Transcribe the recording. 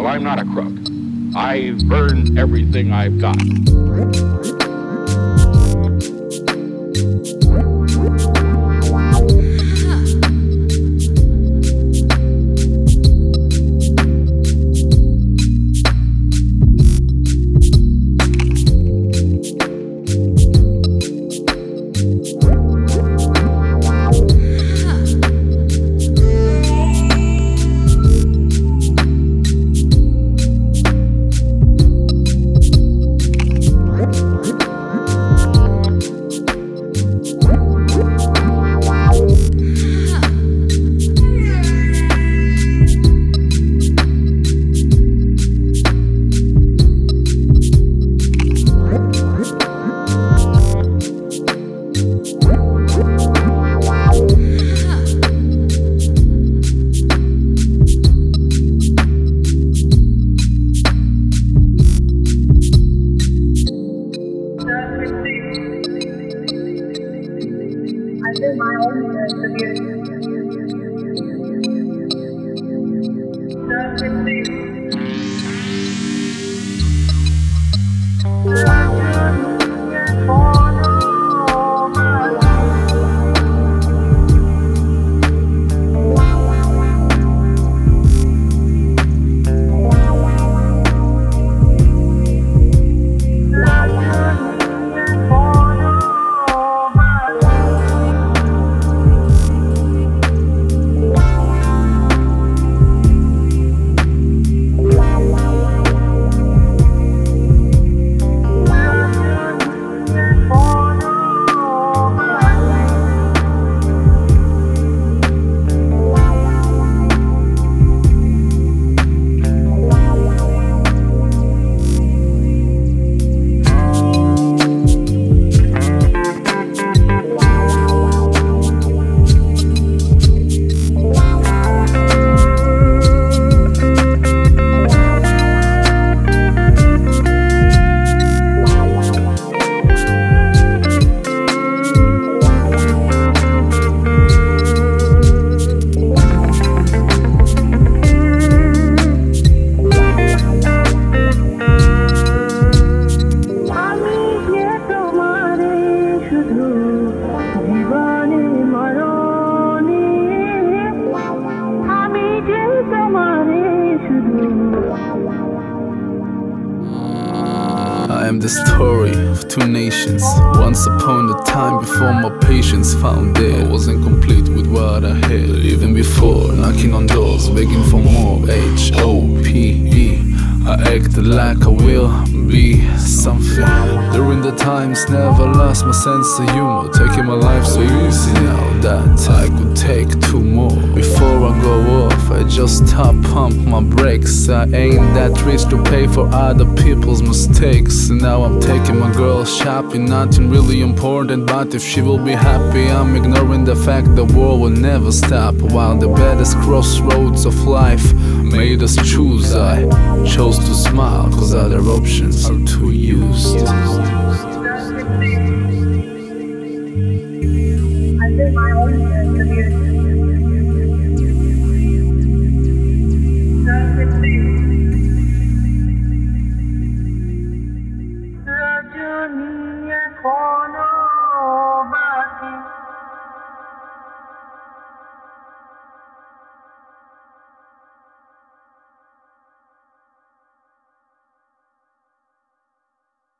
Well, I'm not a crook. I've earned everything I've got. frequency. I am the story of two nations. Once upon a time, before my patience found it, I wasn't complete with what I had. Even before knocking on doors, begging for more. H O P E. I acted like I will be something. During the times, never lost my sense of humor. Taking my life so easy now that I could take two more. Before I go off, I just stop, pump my brakes. I ain't that rich to pay for other people's mistakes. Now I'm taking my girl shopping, nothing really important. But if she will be happy, I'm ignoring the fact the war will never stop. While the baddest crossroads of life made us choose, I chose to smile, cause other options are too used. Do my own.